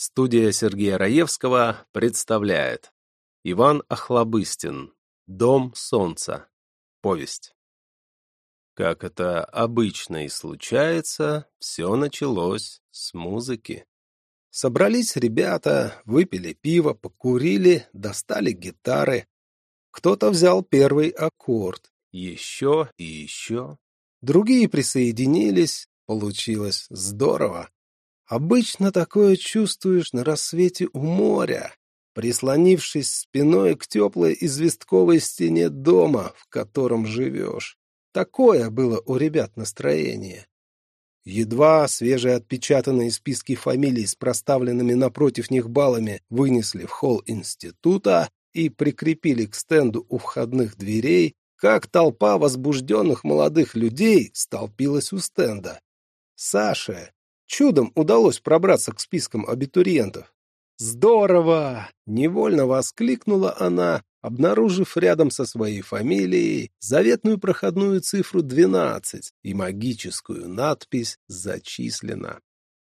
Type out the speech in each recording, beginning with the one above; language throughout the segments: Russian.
Студия Сергея Раевского представляет Иван Охлобыстин «Дом солнца». Повесть. Как это обычно и случается, все началось с музыки. Собрались ребята, выпили пиво, покурили, достали гитары. Кто-то взял первый аккорд, еще и еще. Другие присоединились, получилось здорово. Обычно такое чувствуешь на рассвете у моря, прислонившись спиной к теплой известковой стене дома, в котором живешь. Такое было у ребят настроение. Едва свежеотпечатанные списки фамилий с проставленными напротив них баллами вынесли в холл института и прикрепили к стенду у входных дверей, как толпа возбужденных молодых людей столпилась у стенда. Саша, Чудом удалось пробраться к спискам абитуриентов. «Здорово!» — невольно воскликнула она, обнаружив рядом со своей фамилией заветную проходную цифру 12 и магическую надпись «Зачислено».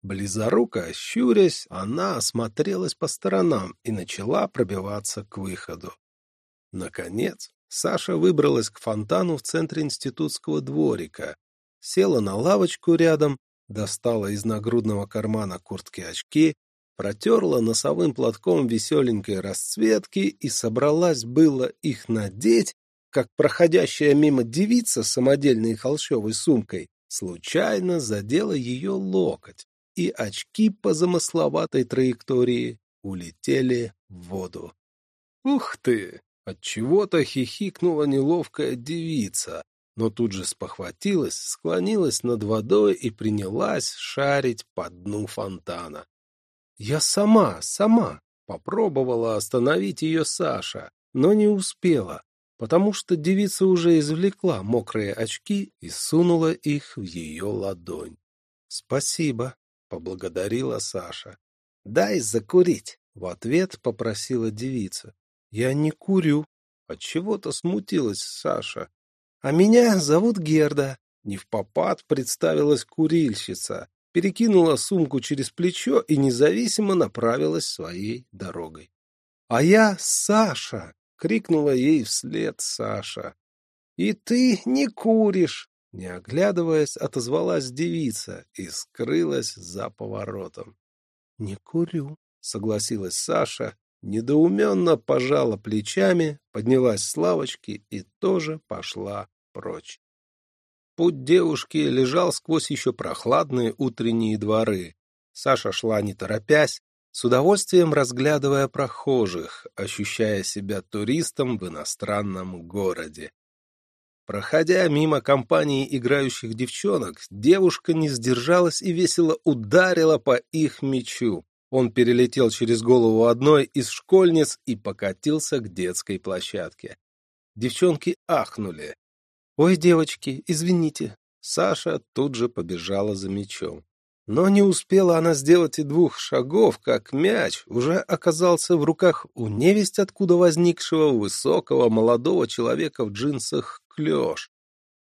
Близоруко щурясь, она осмотрелась по сторонам и начала пробиваться к выходу. Наконец, Саша выбралась к фонтану в центре институтского дворика, села на лавочку рядом достала из нагрудного кармана куртки очки, протерла носовым платком веселенькой расцветки и собралась было их надеть, как проходящая мимо девица с самодельной холщовой сумкой случайно задела ее локоть, и очки по замысловатой траектории улетели в воду. «Ух ты!» — отчего-то хихикнула неловкая девица, но тут же спохватилась, склонилась над водой и принялась шарить по дну фонтана. Я сама, сама попробовала остановить ее Саша, но не успела, потому что девица уже извлекла мокрые очки и сунула их в ее ладонь. «Спасибо», — поблагодарила Саша. «Дай закурить», — в ответ попросила девица. «Я не курю». Отчего-то смутилась Саша. «А меня зовут Герда», — не в попад представилась курильщица, перекинула сумку через плечо и независимо направилась своей дорогой. «А я Саша!» — крикнула ей вслед Саша. «И ты не куришь!» — не оглядываясь, отозвалась девица и скрылась за поворотом. «Не курю», — согласилась Саша недоуменно пожала плечами, поднялась с лавочки и тоже пошла прочь. Путь девушки лежал сквозь еще прохладные утренние дворы. Саша шла не торопясь, с удовольствием разглядывая прохожих, ощущая себя туристом в иностранном городе. Проходя мимо компании играющих девчонок, девушка не сдержалась и весело ударила по их мячу. Он перелетел через голову одной из школьниц и покатился к детской площадке. Девчонки ахнули. «Ой, девочки, извините». Саша тут же побежала за мячом. Но не успела она сделать и двух шагов, как мяч уже оказался в руках у невесть откуда возникшего высокого молодого человека в джинсах клеш.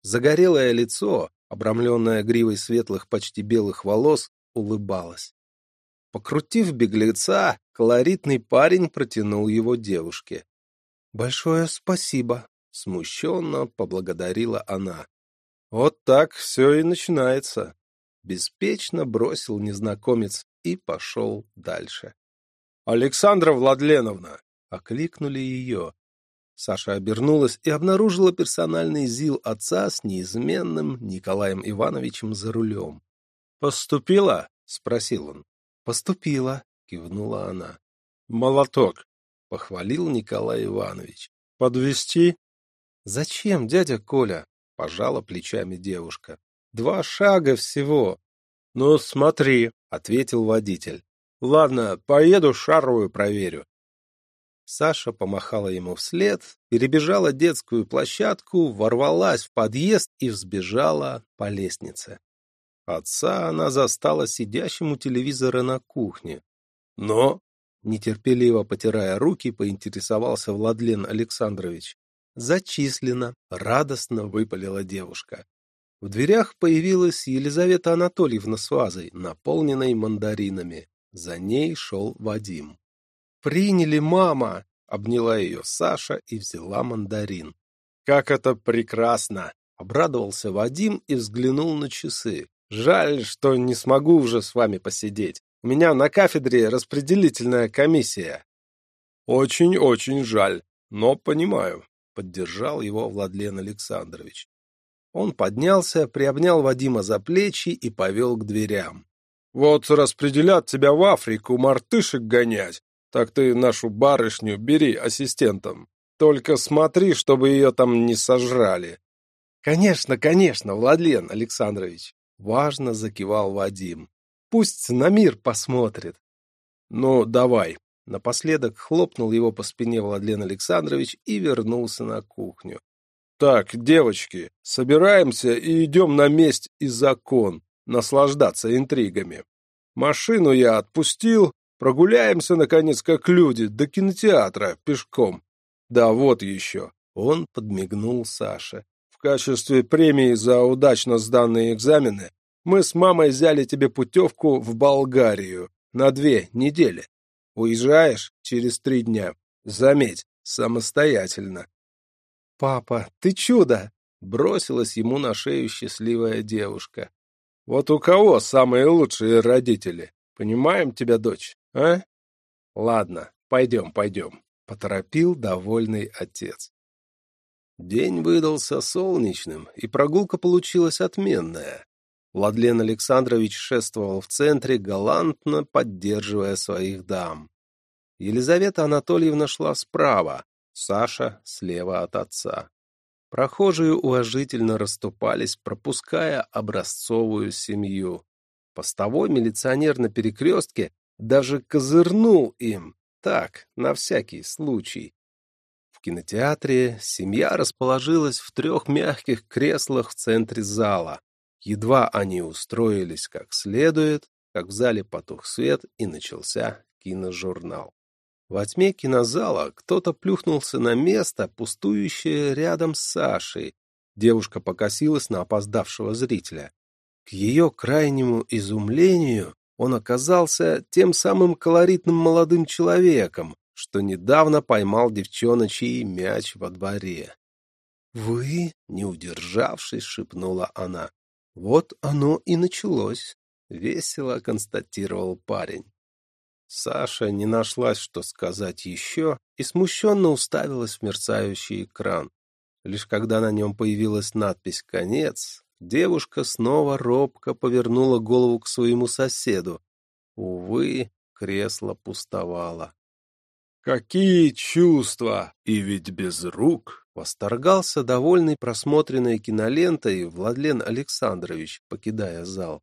Загорелое лицо, обрамленное гривой светлых почти белых волос, улыбалось. Покрутив беглеца, колоритный парень протянул его девушке. «Большое спасибо», — смущенно поблагодарила она. «Вот так все и начинается», — беспечно бросил незнакомец и пошел дальше. «Александра Владленовна!» — окликнули ее. Саша обернулась и обнаружила персональный ЗИЛ отца с неизменным Николаем Ивановичем за рулем. «Поступила?» — спросил он. «Поступила», — кивнула она. «Молоток», — похвалил Николай Иванович. «Подвести? «Зачем, дядя Коля?» — пожала плечами девушка. «Два шага всего». «Ну, смотри», — ответил водитель. «Ладно, поеду шаровую проверю». Саша помахала ему вслед, перебежала детскую площадку, ворвалась в подъезд и взбежала по лестнице. Отца она застала сидящим у телевизора на кухне. Но, нетерпеливо потирая руки, поинтересовался Владлен Александрович. «Зачислено», — радостно выпалила девушка. В дверях появилась Елизавета Анатольевна с вазой, наполненной мандаринами. За ней шел Вадим. «Приняли, мама!» — обняла ее Саша и взяла мандарин. «Как это прекрасно!» — обрадовался Вадим и взглянул на часы. «Жаль, что не смогу уже с вами посидеть. У меня на кафедре распределительная комиссия». «Очень-очень жаль, но понимаю», — поддержал его Владлен Александрович. Он поднялся, приобнял Вадима за плечи и повел к дверям. «Вот распределят тебя в Африку мартышек гонять, так ты нашу барышню бери ассистентом. Только смотри, чтобы ее там не сожрали». «Конечно, конечно, Владлен Александрович», — важно закивал Вадим. «Пусть на мир посмотрит». «Ну, давай». Напоследок хлопнул его по спине Владлен Александрович и вернулся на кухню. Так, девочки, собираемся и идем на месть и закон, наслаждаться интригами. Машину я отпустил, прогуляемся, наконец, как люди, до кинотеатра, пешком. Да, вот еще. Он подмигнул Саше. В качестве премии за удачно сданные экзамены мы с мамой взяли тебе путевку в Болгарию на две недели. Уезжаешь через три дня. Заметь, самостоятельно. «Папа, ты чудо!» — бросилась ему на шею счастливая девушка. «Вот у кого самые лучшие родители? Понимаем тебя, дочь, а?» «Ладно, пойдем, пойдем», — поторопил довольный отец. День выдался солнечным, и прогулка получилась отменная. Владлен Александрович шествовал в центре, галантно поддерживая своих дам. Елизавета Анатольевна шла справа, Саша слева от отца. Прохожие уважительно расступались, пропуская образцовую семью. Постовой милиционер на перекрестке даже козырнул им, так, на всякий случай. Кинотеатре семья расположилась в трех мягких креслах в центре зала. Едва они устроились как следует, как в зале потух свет и начался киножурнал. Во тьме кинозала кто-то плюхнулся на место, пустующее рядом с Сашей. Девушка покосилась на опоздавшего зрителя. К ее крайнему изумлению он оказался тем самым колоритным молодым человеком, что недавно поймал девчоночий мяч во дворе. «Вы?» — не удержавшись, шепнула она. «Вот оно и началось», — весело констатировал парень. Саша не нашлась, что сказать еще, и смущенно уставилась в мерцающий экран. Лишь когда на нем появилась надпись «Конец», девушка снова робко повернула голову к своему соседу. Увы, кресло пустовало. «Какие чувства! И ведь без рук!» Восторгался довольный просмотренной кинолентой Владлен Александрович, покидая зал.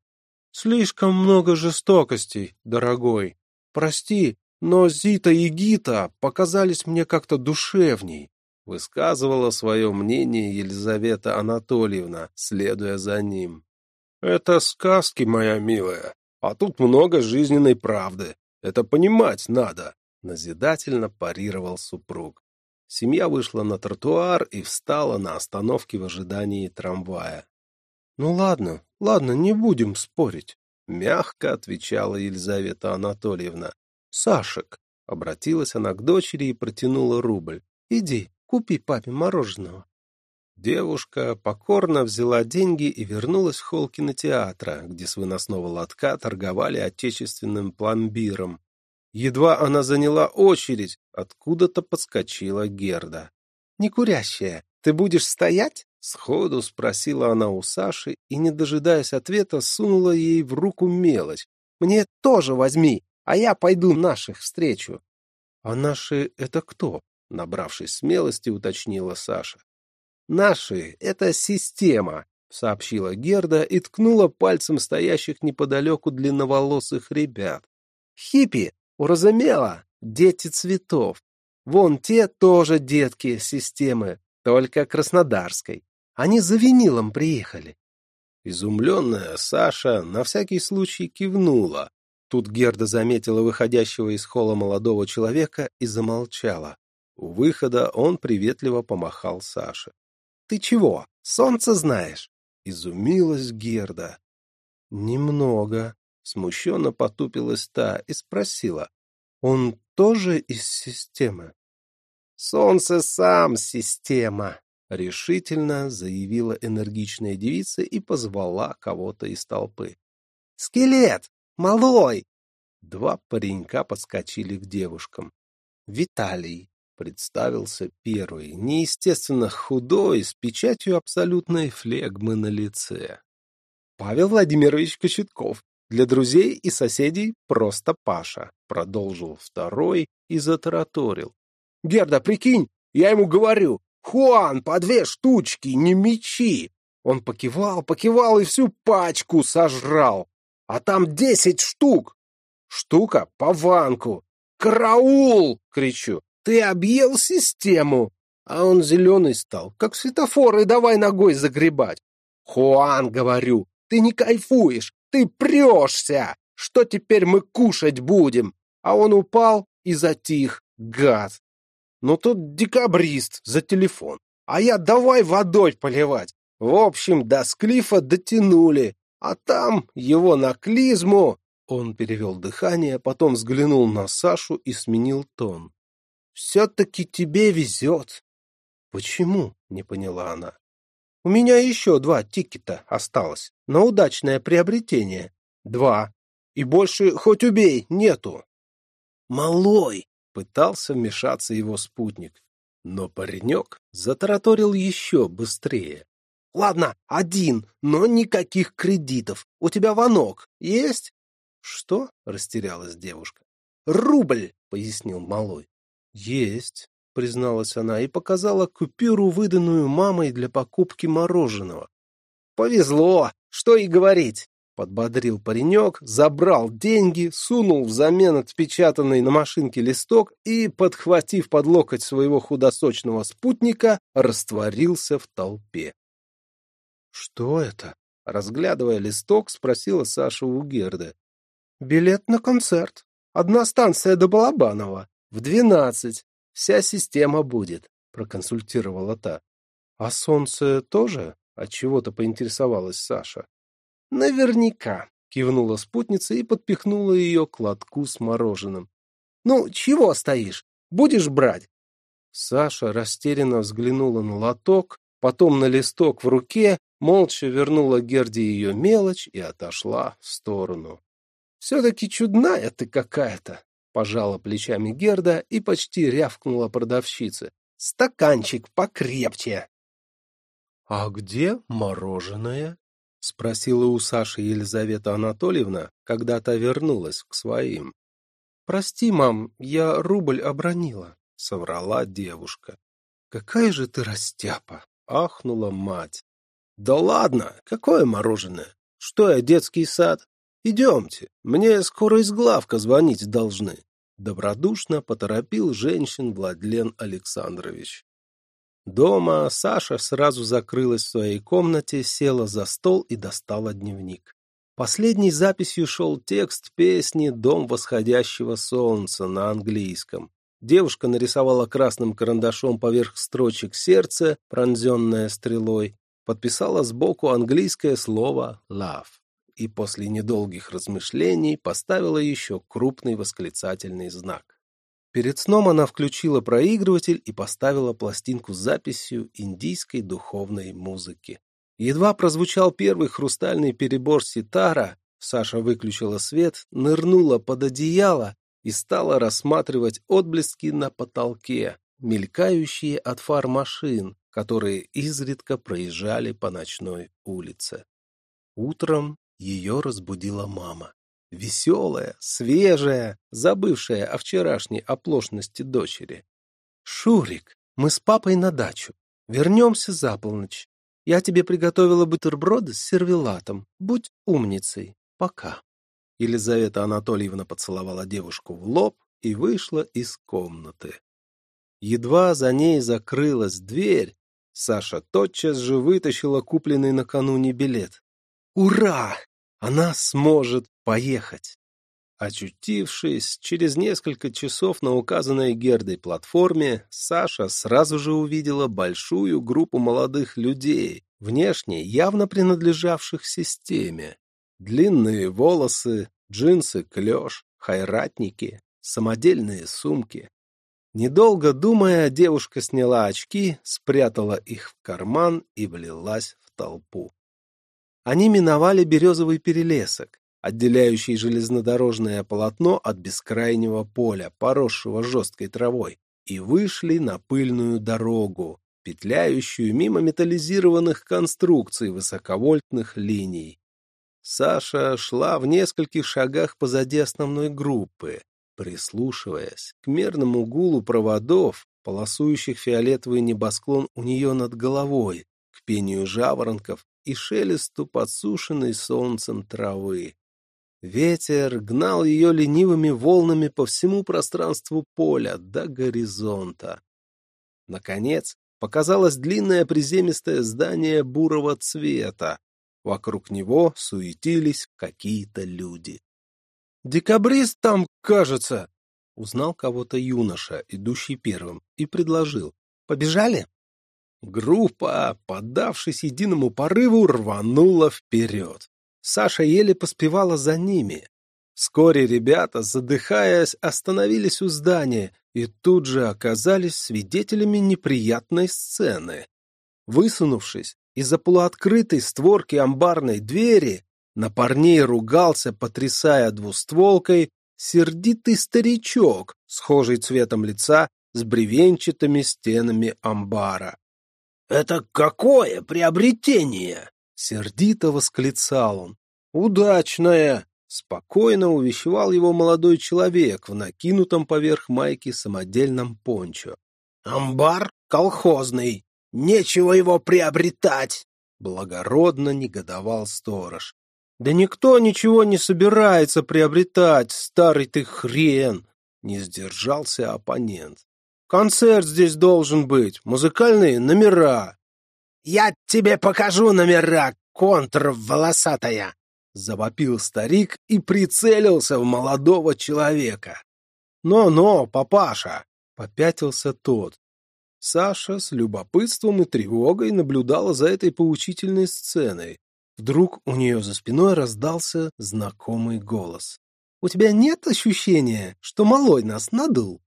«Слишком много жестокостей, дорогой!» Прости, но Зита и Гита показались мне как-то душевней, высказывала свое мнение Елизавета Анатольевна, следуя за ним. Это сказки, моя милая, а тут много жизненной правды. Это понимать надо, назидательно парировал супруг. Семья вышла на тротуар и встала на остановке в ожидании трамвая. «Ну ладно, ладно, не будем спорить. — мягко отвечала Елизавета Анатольевна. «Сашек!» — обратилась она к дочери и протянула рубль. «Иди, купи папе мороженого». Девушка покорно взяла деньги и вернулась в холл кинотеатра, где с выносного лотка торговали отечественным пломбиром. Едва она заняла очередь, откуда-то подскочила Герда. «Не курящая, ты будешь стоять?» Сходу спросила она у Саши и, не дожидаясь ответа, сунула ей в руку мелочь. «Мне тоже возьми, а я пойду наших встречу». «А наши — это кто?» — набравшись смелости, уточнила Саша. «Наши — это система», — сообщила Герда и ткнула пальцем стоящих неподалеку длинноволосых ребят. «Хиппи, уразумела? Дети цветов. Вон те тоже детки системы, только краснодарской. Они за винилом приехали. Изумленная Саша на всякий случай кивнула. Тут Герда заметила выходящего из холла молодого человека и замолчала. У выхода он приветливо помахал Саше. — Ты чего, солнце знаешь? — изумилась Герда. — Немного, Смущенно потупилась та и спросила. «Он тоже из системы?» «Солнце сам система», — решительно заявила энергичная девица и позвала кого-то из толпы. «Скелет! Малой!» Два паренька подскочили к девушкам. «Виталий», — представился первый, неестественно худой, с печатью абсолютной флегмы на лице. «Павел Владимирович Кочетков, для друзей и соседей просто Паша», — продолжил второй и затараторил. «Герда, прикинь, я ему говорю, Хуан, по две штучки, не мечи!» Он покивал, покивал и всю пачку сожрал. А там десять штук. Штука по ванку. «Караул!» — кричу. «Ты объел систему!» А он зеленый стал, как светофор, и давай ногой загребать. «Хуан, — говорю, — ты не кайфуешь, ты прешься! Что теперь мы кушать будем?» А он упал и затих, гад. Но тут декабрист за телефон. А я давай водой поливать. В общем, до склифа дотянули. А там его на клизму. Он перевел дыхание, потом взглянул на Сашу и сменил тон. «Все-таки тебе везет». «Почему?» — не поняла она. «У меня еще два тикета осталось на удачное приобретение. Два. И больше хоть убей, нету». «Малой!» — пытался вмешаться его спутник. Но паренек затараторил еще быстрее. Ладно, один, но никаких кредитов. У тебя ванок есть? Что? Растерялась девушка. Рубль, пояснил малой. Есть, призналась она и показала купюру, выданную мамой для покупки мороженого. Повезло, что и говорить. Подбодрил паренек, забрал деньги, сунул взамен отпечатанный на машинке листок и, подхватив под локоть своего худосочного спутника, растворился в толпе. «Что это?» — разглядывая листок, спросила Саша у Герды. «Билет на концерт. Одна станция до Балабанова. В двенадцать. Вся система будет», — проконсультировала та. «А солнце тоже?» — отчего-то поинтересовалась Саша. «Наверняка», — кивнула спутница и подпихнула ее к лотку с мороженым. «Ну, чего стоишь? Будешь брать?» Саша растерянно взглянула на лоток, потом на листок в руке молча вернула Герде ее мелочь и отошла в сторону. «Все-таки чудная ты какая-то!» — пожала плечами Герда и почти рявкнула продавщице. «Стаканчик покрепче!» «А где мороженое?» — спросила у Саши Елизавета Анатольевна, когда та вернулась к своим. «Прости, мам, я рубль обронила», — соврала девушка. «Какая же ты растяпа!» — ахнула мать. Да ладно, какое мороженое? Что я, детский сад? Идемте, мне скоро из главка звонить должны. Добродушно поторопил женщин Владлен Александрович. Дома Саша сразу закрылась в своей комнате, села за стол и достала дневник. Последней записью шел текст песни «Дом восходящего солнца» на английском. Девушка нарисовала красным карандашом поверх строчек сердце, пронзенное стрелой, подписала сбоку английское слово «love» и после недолгих размышлений поставила еще крупный восклицательный знак. Перед сном она включила проигрыватель и поставила пластинку с записью индийской духовной музыки. Едва прозвучал первый хрустальный перебор ситара, Саша выключила свет, нырнула под одеяло и стала рассматривать отблески на потолке, мелькающие от фар машин, которые изредка проезжали по ночной улице. Утром ее разбудила мама. Веселая, свежая, забывшая о вчерашней оплошности дочери. «Шурик, мы с папой на дачу. Вернемся за полночь. Я тебе приготовила бутерброды с сервелатом. Будь умницей. Пока». Елизавета Анатольевна поцеловала девушку в лоб и вышла из комнаты. Едва за ней закрылась дверь, Саша тотчас же вытащила купленный накануне билет. Ура! Она сможет поехать! Очутившись через несколько часов на указанной Гердой платформе, Саша сразу же увидела большую группу молодых людей, внешне явно принадлежавших системе. Длинные волосы, джинсы, клеш, хайратники, самодельные сумки. Недолго думая, девушка сняла очки, спрятала их в карман и влилась в толпу. Они миновали березовый перелесок, отделяющий железнодорожное полотно от бескрайнего поля, поросшего жесткой травой, и вышли на пыльную дорогу, петляющую мимо металлизированных конструкций высоковольтных линий. Саша шла в нескольких шагах позади основной группы, прислушиваясь к мерному гулу проводов, полосующих фиолетовый небосклон у нее над головой, к пению жаворонков и шелесту подсушенной солнцем травы. Ветер гнал ее ленивыми волнами по всему пространству поля до горизонта. Наконец, показалось длинное приземистое здание бурого цвета. Вокруг него суетились какие-то люди. «Декабрист там, кажется!» Узнал кого-то юноша, идущий первым, и предложил. «Побежали?» Группа, поддавшись единому порыву, рванула вперед. Саша еле поспевала за ними. Вскоре ребята, задыхаясь, остановились у здания и тут же оказались свидетелями неприятной сцены. Высунувшись из-за полуоткрытой створки амбарной двери, на парней ругался, потрясая двустволкой, сердитый старичок, схожий цветом лица с бревенчатыми стенами амбара. «Это какое приобретение!» — сердито восклицал он. «Удачное!» — спокойно увещевал его молодой человек в накинутом поверх майки самодельном пончо. «Амбар колхозный, нечего его приобретать!» Благородно негодовал сторож. «Да никто ничего не собирается приобретать, старый ты хрен!» Не сдержался оппонент. Концерт здесь должен быть, музыкальные номера. — Я тебе покажу номера, контр волосатая! — завопил старик и прицелился в молодого человека. «Но-но, папаша!» — попятился тот. Саша с любопытством и тревогой наблюдала за этой поучительной сценой. Вдруг у нее за спиной раздался знакомый голос. «У тебя нет ощущения, что малой нас надул?»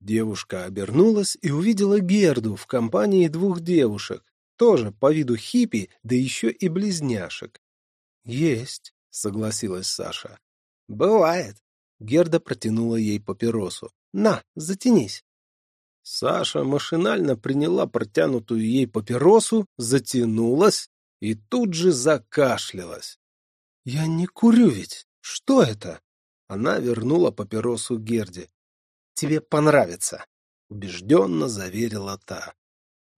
Девушка обернулась и увидела Герду в компании двух девушек, тоже по виду хиппи, да еще и близняшек. «Есть», — согласилась Саша. «Бывает». Герда протянула ей папиросу. «На, затянись». Саша машинально приняла протянутую ей папиросу, затянулась и тут же закашлялась. «Я не курю ведь. Что это?» Она вернула папиросу Герде тебе понравится», — убежденно заверила та.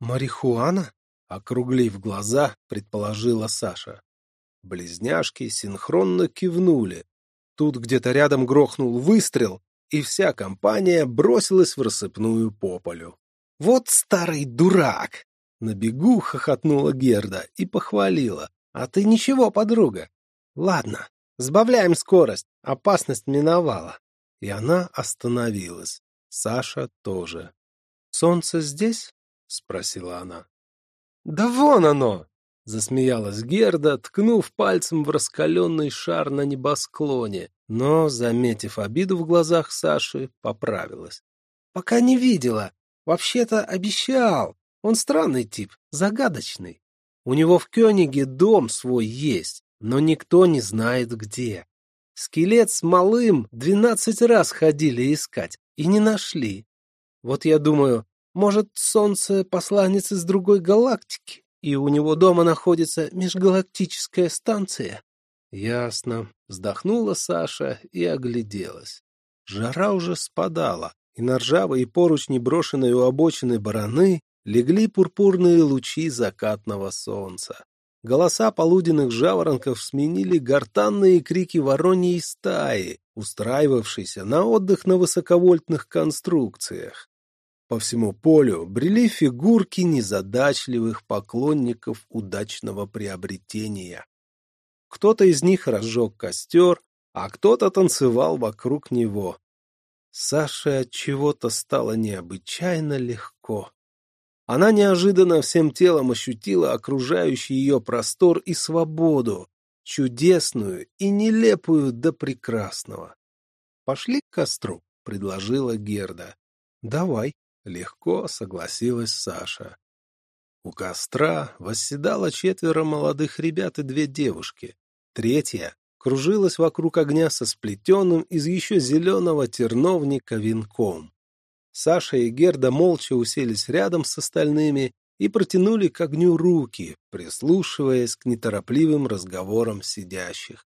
«Марихуана?» — округлив глаза, предположила Саша. Близняшки синхронно кивнули. Тут где-то рядом грохнул выстрел, и вся компания бросилась в рассыпную пополю. «Вот старый дурак!» На бегу хохотнула Герда и похвалила. «А ты ничего, подруга. Ладно, сбавляем скорость, опасность миновала» и она остановилась. Саша тоже. «Солнце здесь?» — спросила она. «Да вон оно!» — засмеялась Герда, ткнув пальцем в раскаленный шар на небосклоне, но, заметив обиду в глазах Саши, поправилась. «Пока не видела. Вообще-то обещал. Он странный тип, загадочный. У него в Кёниге дом свой есть, но никто не знает где. Скелет с малым двенадцать раз ходили искать и не нашли. Вот я думаю, может, солнце посланец из другой галактики, и у него дома находится межгалактическая станция? Ясно. Вздохнула Саша и огляделась. Жара уже спадала, и на ржавые поручни, брошенной у обочины бараны, легли пурпурные лучи закатного солнца. Голоса полуденных жаворонков сменили гортанные крики вороньей стаи, устраивавшейся на отдых на высоковольтных конструкциях. По всему полю брели фигурки незадачливых поклонников удачного приобретения. Кто-то из них разжег костер, а кто-то танцевал вокруг него. Саше от чего-то стало необычайно легко. Она неожиданно всем телом ощутила окружающий ее простор и свободу. чудесную и нелепую до прекрасного. «Пошли к костру», — предложила Герда. «Давай», — легко согласилась Саша. У костра восседало четверо молодых ребят и две девушки. Третья кружилась вокруг огня со сплетенным из еще зеленого терновника венком. Саша и Герда молча уселись рядом с остальными и протянули к огню руки, прислушиваясь к неторопливым разговорам сидящих.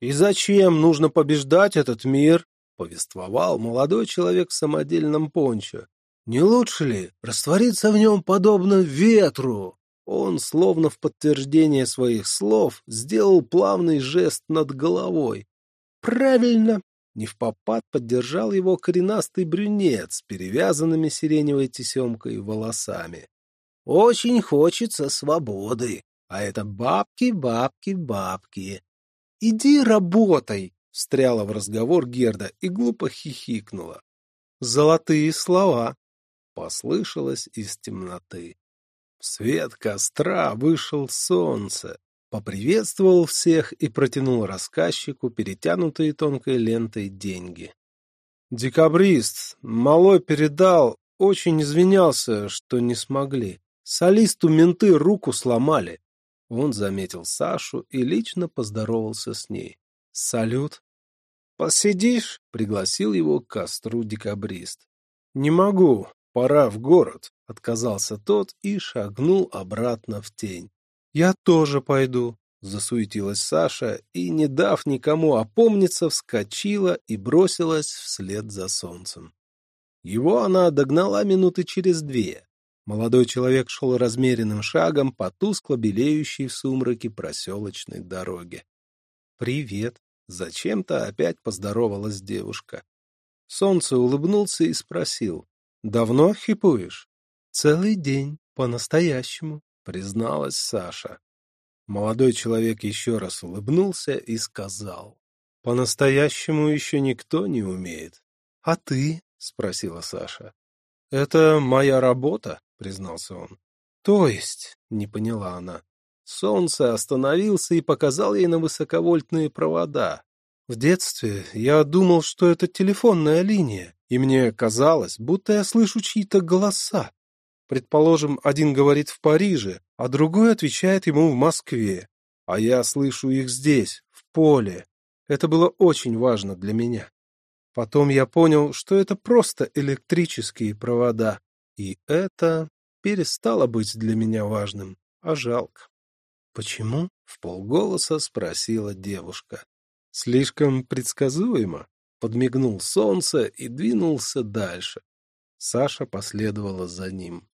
«И зачем нужно побеждать этот мир?» — повествовал молодой человек в самодельном пончо. «Не лучше ли раствориться в нем подобно ветру?» Он, словно в подтверждение своих слов, сделал плавный жест над головой. «Правильно!» — не в попад поддержал его коренастый брюнет с перевязанными сиреневой тесемкой волосами. Очень хочется свободы. А это бабки, бабки, бабки. Иди работай, встряла в разговор Герда и глупо хихикнула. Золотые слова. Послышалось из темноты. В свет костра вышел солнце, поприветствовал всех и протянул рассказчику перетянутые тонкой лентой деньги. Декабрист, малой передал, очень извинялся, что не смогли. Солисту менты руку сломали. Он заметил Сашу и лично поздоровался с ней. «Салют!» «Посидишь?» — пригласил его к костру декабрист. «Не могу, пора в город», — отказался тот и шагнул обратно в тень. «Я тоже пойду», — засуетилась Саша и, не дав никому опомниться, вскочила и бросилась вслед за солнцем. Его она догнала минуты через две. Молодой человек шел размеренным шагом по тускло белеющей в сумраке проселочной дороге. «Привет!» — зачем-то опять поздоровалась девушка. Солнце улыбнулся и спросил. «Давно хипуешь?» «Целый день, по-настоящему», — призналась Саша. Молодой человек еще раз улыбнулся и сказал. «По-настоящему еще никто не умеет». «А ты?» — спросила Саша. «Это моя работа», — признался он. «То есть?» — не поняла она. Солнце остановился и показал ей на высоковольтные провода. В детстве я думал, что это телефонная линия, и мне казалось, будто я слышу чьи-то голоса. Предположим, один говорит в Париже, а другой отвечает ему в Москве, а я слышу их здесь, в поле. Это было очень важно для меня. Потом я понял, что это просто электрические провода, и это перестало быть для меня важным, а жалко. «Почему?» — в полголоса спросила девушка. «Слишком предсказуемо», — подмигнул солнце и двинулся дальше. Саша последовала за ним.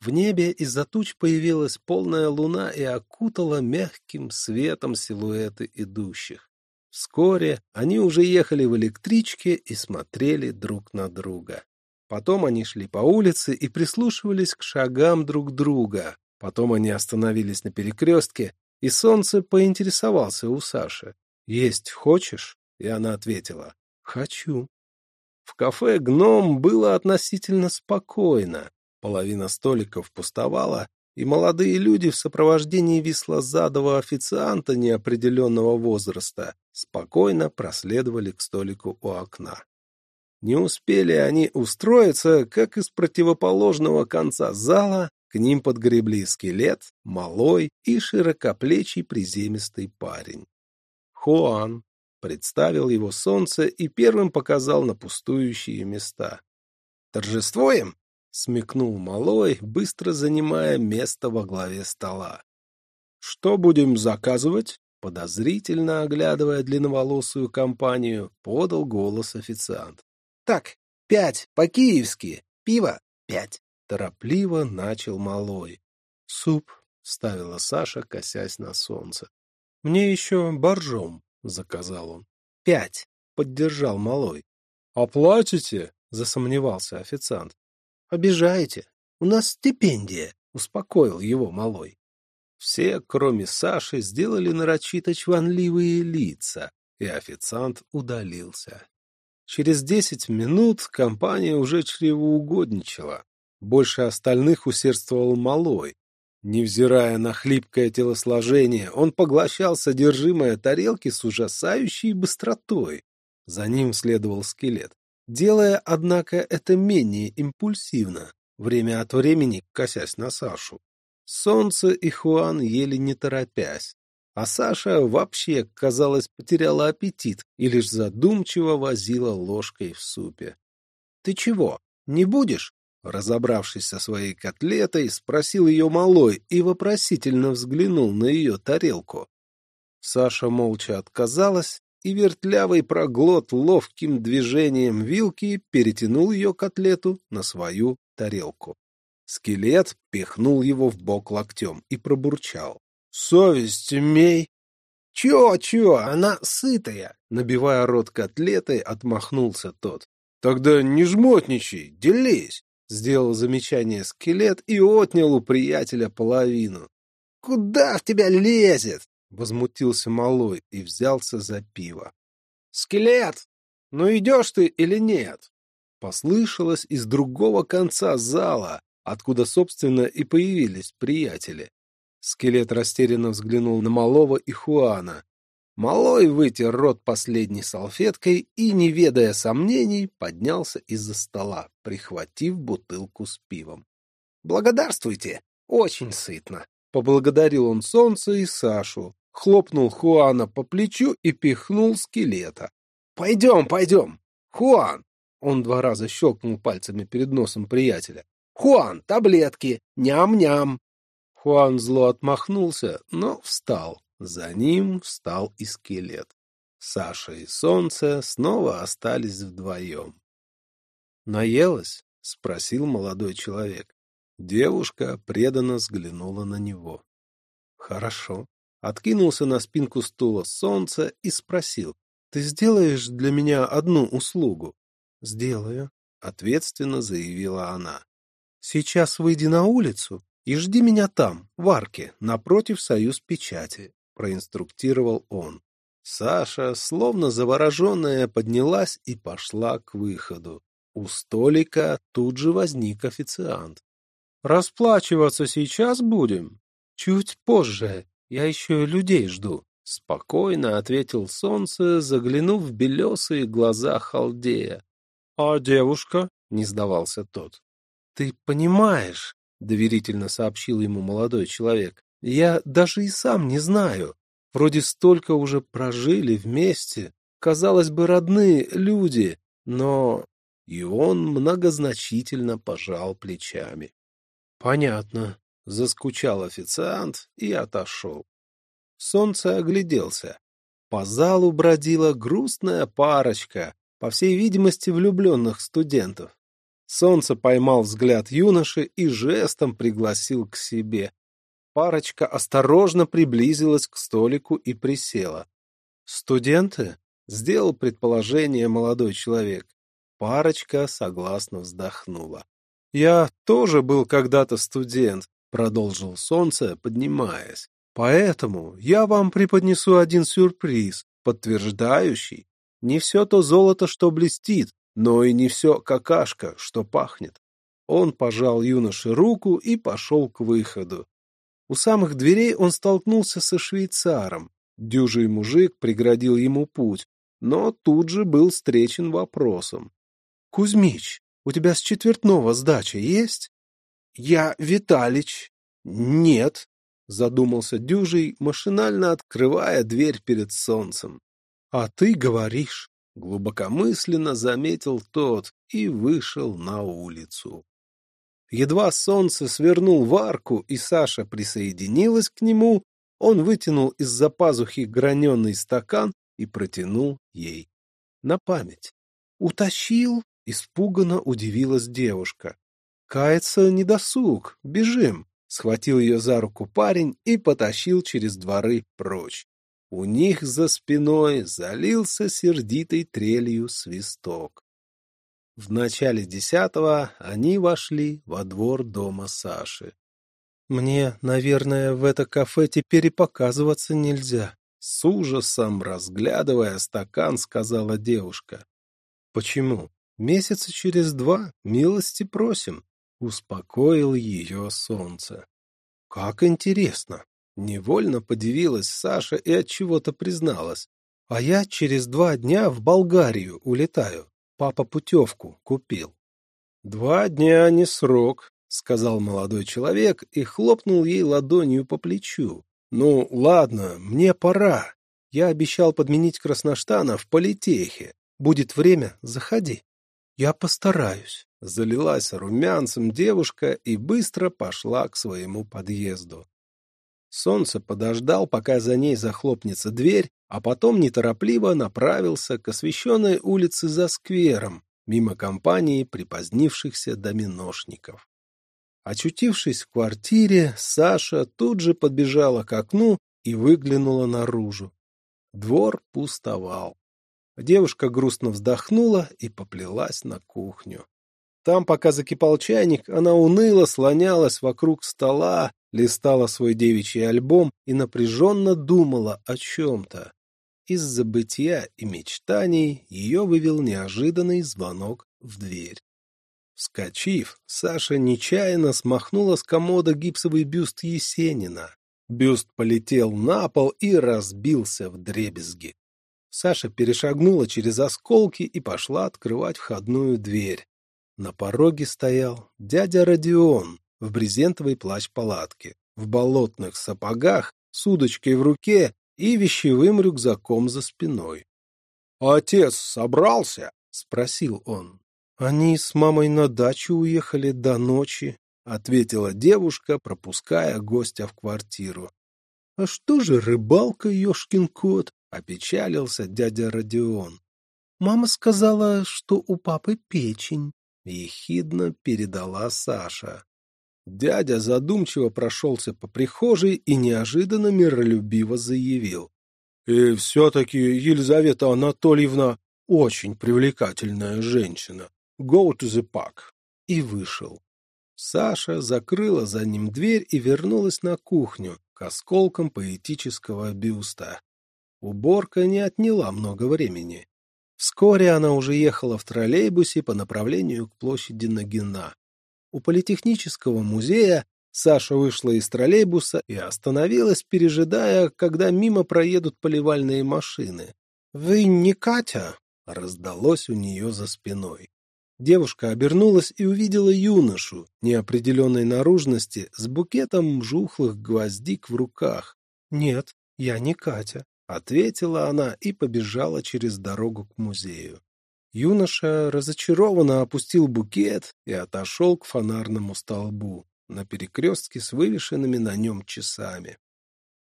В небе из-за туч появилась полная луна и окутала мягким светом силуэты идущих. Вскоре они уже ехали в электричке и смотрели друг на друга. Потом они шли по улице и прислушивались к шагам друг друга. Потом они остановились на перекрестке, и солнце поинтересовался у Саши. «Есть хочешь?» И она ответила. «Хочу». В кафе «Гном» было относительно спокойно. Половина столиков пустовала, и молодые люди в сопровождении вислозадого официанта неопределенного возраста спокойно проследовали к столику у окна. Не успели они устроиться, как из противоположного конца зала к ним подгребли скелет, малой и широкоплечий приземистый парень. Хуан представил его солнце и первым показал на пустующие места. «Торжествуем?» — смекнул малой, быстро занимая место во главе стола. «Что будем заказывать?» Подозрительно оглядывая длинноволосую компанию, подал голос официант. Так, пять, по-киевски. Пиво — пять. Торопливо начал малой. Суп, — вставила Саша, косясь на солнце. Мне еще боржом, — заказал он. Пять, — поддержал малой. Оплатите? — засомневался официант. Обижаете. У нас стипендия, — успокоил его малой. Все, кроме Саши, сделали нарочито чванливые лица, и официант удалился. Через десять минут компания уже чревоугодничала. Больше остальных усердствовал малой. Невзирая на хлипкое телосложение, он поглощал содержимое тарелки с ужасающей быстротой. За ним следовал скелет, делая, однако, это менее импульсивно, время от времени косясь на Сашу. Солнце и Хуан ели не торопясь, а Саша вообще, казалось, потеряла аппетит и лишь задумчиво возила ложкой в супе. — Ты чего, не будешь? Разобравшись со своей котлетой, спросил ее малой и вопросительно взглянул на ее тарелку. Саша молча отказалась, и вертлявый проглот ловким движением вилки перетянул ее котлету на свою тарелку. Скелет пихнул его в бок локтем и пробурчал. — Совесть имей! — Чё, чё, она сытая! — набивая рот котлетой, отмахнулся тот. — Тогда не жмотничай, делись! Сделал замечание скелет и отнял у приятеля половину. — Куда в тебя лезет? — возмутился малой и взялся за пиво. — Скелет! Ну идешь ты или нет? Послышалось из другого конца зала, откуда, собственно, и появились приятели. Скелет растерянно взглянул на Малого и Хуана, Малой вытер рот последней салфеткой и, не ведая сомнений, поднялся из-за стола, прихватив бутылку с пивом. «Благодарствуйте! Очень сытно!» Поблагодарил он солнце и Сашу, хлопнул Хуана по плечу и пихнул скелета. «Пойдем, пойдем! Хуан!» Он два раза щелкнул пальцами перед носом приятеля. «Хуан, таблетки! Ням-ням!» Хуан зло отмахнулся, но встал. За ним встал и скелет. Саша и Солнце снова остались вдвоем. «Наелась?» — спросил молодой человек. Девушка преданно взглянула на него. «Хорошо». Откинулся на спинку стула Солнце и спросил. «Ты сделаешь для меня одну услугу?» «Сделаю», — ответственно заявила она. «Сейчас выйди на улицу и жди меня там, в арке, напротив союз печати проинструктировал он. Саша, словно завороженная, поднялась и пошла к выходу. У столика тут же возник официант. «Расплачиваться сейчас будем?» «Чуть позже. Я еще людей жду», — спокойно ответил солнце, заглянув в белесые глаза халдея. «А девушка?» — не сдавался тот. «Ты понимаешь», — доверительно сообщил ему молодой человек, я даже и сам не знаю. Вроде столько уже прожили вместе. Казалось бы, родные люди, но... И он многозначительно пожал плечами. Понятно. Заскучал официант и отошел. Солнце огляделся. По залу бродила грустная парочка, по всей видимости, влюбленных студентов. Солнце поймал взгляд юноши и жестом пригласил к себе. Парочка осторожно приблизилась к столику и присела. «Студенты?» — сделал предположение молодой человек. Парочка согласно вздохнула. «Я тоже был когда-то студент», — продолжил солнце, поднимаясь. «Поэтому я вам преподнесу один сюрприз, подтверждающий, не все то золото, что блестит, но и не все какашка, что пахнет». Он пожал юноше руку и пошел к выходу. У самых дверей он столкнулся со швейцаром. Дюжий мужик преградил ему путь, но тут же был встречен вопросом. — Кузьмич, у тебя с четвертного сдача есть? — Я Виталич. — Нет, — задумался Дюжий, машинально открывая дверь перед солнцем. — А ты говоришь, — глубокомысленно заметил тот и вышел на улицу. Едва солнце свернул в арку, и Саша присоединилась к нему, он вытянул из-за пазухи граненый стакан и протянул ей. На память. «Утащил?» — испуганно удивилась девушка. «Кается недосуг, бежим!» — схватил ее за руку парень и потащил через дворы прочь. У них за спиной залился сердитой трелью свисток. В начале десятого они вошли во двор дома Саши. «Мне, наверное, в это кафе теперь и показываться нельзя», — с ужасом, разглядывая стакан, сказала девушка. «Почему? Месяца через два милости просим», — успокоил ее солнце. Как интересно. Невольно подивилась Саша и от чего-то призналась. А я через два дня в Болгарию улетаю. Папа путевку купил. Два дня не срок, сказал молодой человек и хлопнул ей ладонью по плечу. Ну, ладно, мне пора. Я обещал подменить Красноштана в политехе. Будет время, заходи. Я постараюсь. Залилась румянцем девушка и быстро пошла к своему подъезду. Солнце подождал, пока за ней захлопнется дверь, а потом неторопливо направился к освещенной улице за сквером, мимо компании припозднившихся доминошников. Очутившись в квартире, Саша тут же подбежала к окну и выглянула наружу. Двор пустовал. Девушка грустно вздохнула и поплелась на кухню. Там, пока закипал чайник, она уныло слонялась вокруг стола, листала свой девичий альбом и напряженно думала о чем-то. Из забытия и мечтаний ее вывел неожиданный звонок в дверь. Вскочив, Саша нечаянно смахнула с комода гипсовый бюст Есенина. Бюст полетел на пол и разбился в дребезги. Саша перешагнула через осколки и пошла открывать входную дверь. На пороге стоял дядя Родион в брезентовой плащ-палатке, в болотных сапогах, с удочкой в руке и вещевым рюкзаком за спиной. — Отец собрался? — спросил он. — Они с мамой на дачу уехали до ночи, — ответила девушка, пропуская гостя в квартиру. — А что же рыбалка, ешкин кот? — опечалился дядя Родион. — Мама сказала, что у папы печень. — ехидно передала Саша. Дядя задумчиво прошелся по прихожей и неожиданно миролюбиво заявил. — И все-таки Елизавета Анатольевна очень привлекательная женщина. Go to the park. И вышел. Саша закрыла за ним дверь и вернулась на кухню к осколкам поэтического бюста. Уборка не отняла много времени. Вскоре она уже ехала в троллейбусе по направлению к площади Нагина. У Политехнического музея Саша вышла из троллейбуса и остановилась, пережидая, когда мимо проедут поливальные машины. «Вы не Катя?» — раздалось у нее за спиной. Девушка обернулась и увидела юношу неопределенной наружности с букетом жухлых гвоздик в руках. «Нет, я не Катя», Ответила она и побежала через дорогу к музею. Юноша разочарованно опустил букет и отошел к фонарному столбу на перекрестке с вывешенными на нем часами.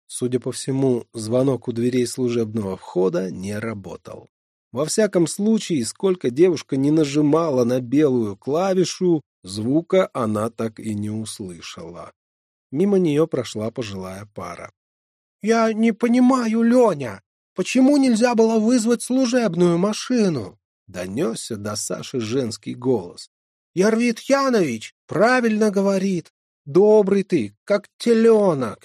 Судя по всему, звонок у дверей служебного входа не работал. Во всяком случае, сколько девушка не нажимала на белую клавишу, звука она так и не услышала. Мимо нее прошла пожилая пара. «Я не понимаю, Леня, почему нельзя было вызвать служебную машину?» Донесся до Саши женский голос. «Ярвит Янович правильно говорит. Добрый ты, как теленок».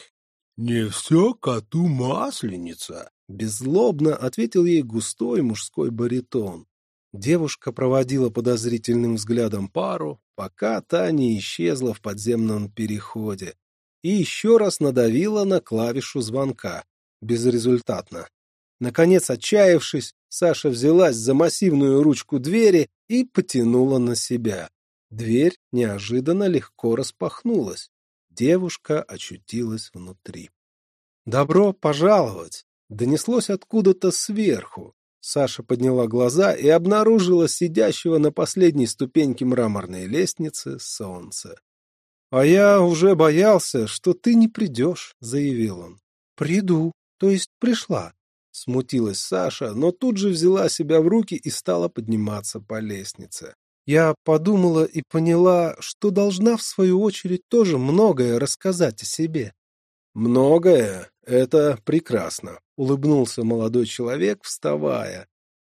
«Не все коту масленица», — беззлобно ответил ей густой мужской баритон. Девушка проводила подозрительным взглядом пару, пока та не исчезла в подземном переходе, и еще раз надавила на клавишу звонка. Безрезультатно. Наконец, отчаявшись, Саша взялась за массивную ручку двери и потянула на себя. Дверь неожиданно легко распахнулась. Девушка очутилась внутри. «Добро пожаловать!» Донеслось откуда-то сверху. Саша подняла глаза и обнаружила сидящего на последней ступеньке мраморной лестницы солнце. «А я уже боялся, что ты не придешь», — заявил он. «Приду, то есть пришла», — смутилась Саша, но тут же взяла себя в руки и стала подниматься по лестнице. Я подумала и поняла, что должна, в свою очередь, тоже многое рассказать о себе. «Многое? Это прекрасно», — улыбнулся молодой человек, вставая.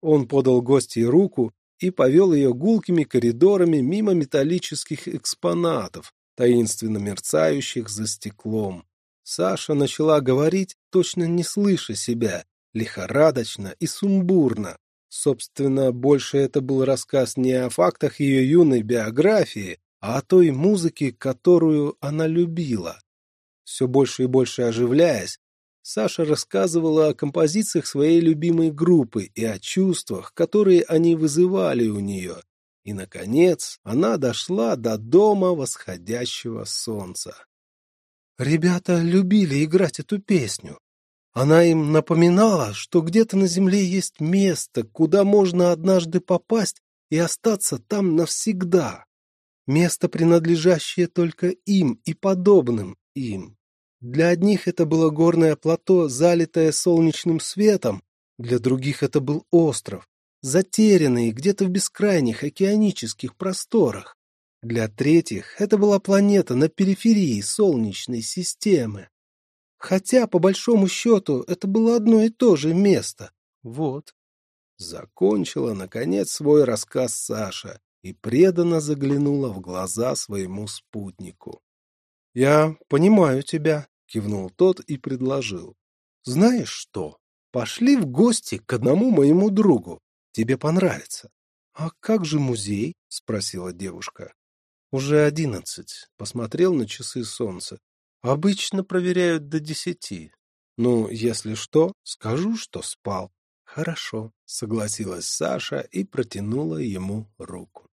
Он подал гостье руку и повел ее гулкими коридорами мимо металлических экспонатов, таинственно мерцающих за стеклом. Саша начала говорить, точно не слыша себя, лихорадочно и сумбурно. Собственно, больше это был рассказ не о фактах ее юной биографии, а о той музыке, которую она любила. Все больше и больше оживляясь, Саша рассказывала о композициях своей любимой группы и о чувствах, которые они вызывали у нее. И, наконец, она дошла до дома восходящего солнца. Ребята любили играть эту песню. Она им напоминала, что где-то на земле есть место, куда можно однажды попасть и остаться там навсегда. Место, принадлежащее только им и подобным им. Для одних это было горное плато, залитое солнечным светом, для других это был остров, затерянный где-то в бескрайних океанических просторах. Для третьих это была планета на периферии Солнечной системы. Хотя, по большому счету, это было одно и то же место. Вот. Закончила, наконец, свой рассказ Саша и преданно заглянула в глаза своему спутнику. — Я понимаю тебя, — кивнул тот и предложил. — Знаешь что? Пошли в гости к одному моему другу. Тебе понравится. — А как же музей? — спросила девушка. — Уже одиннадцать. Посмотрел на часы солнца. Обычно проверяют до десяти. Ну, если что, скажу, что спал. Хорошо, согласилась Саша и протянула ему руку.